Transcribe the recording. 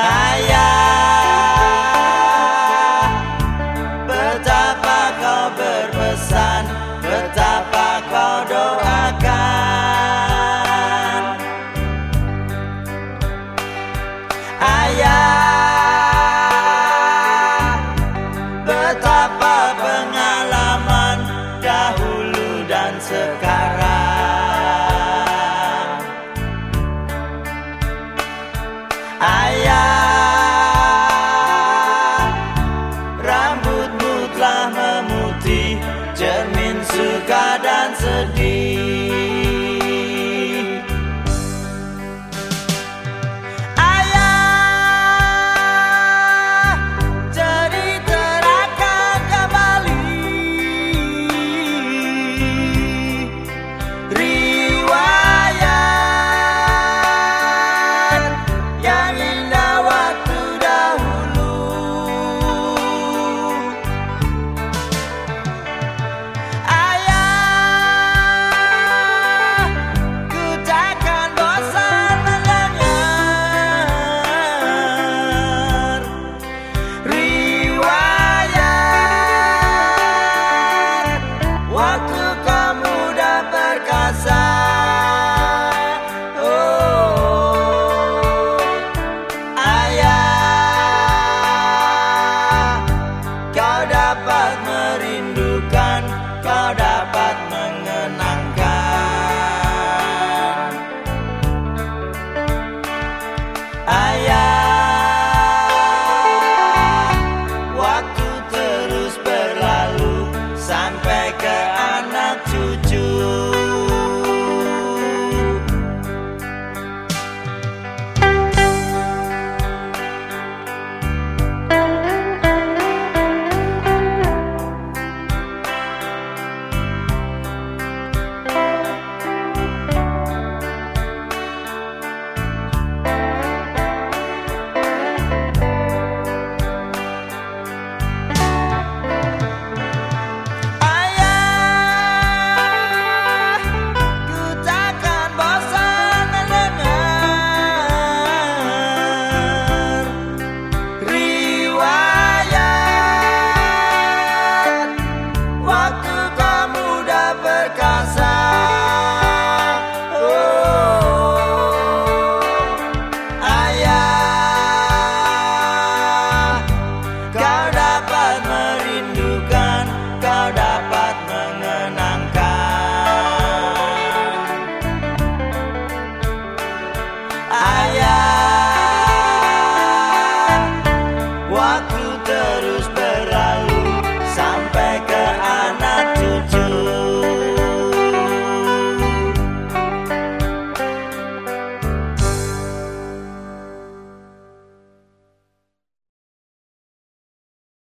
Ayah, Betapa kau berpesan Betapa kau doakan. Ayah. Betapa pengalaman Dahulu dan sekarang. Ayah. 家人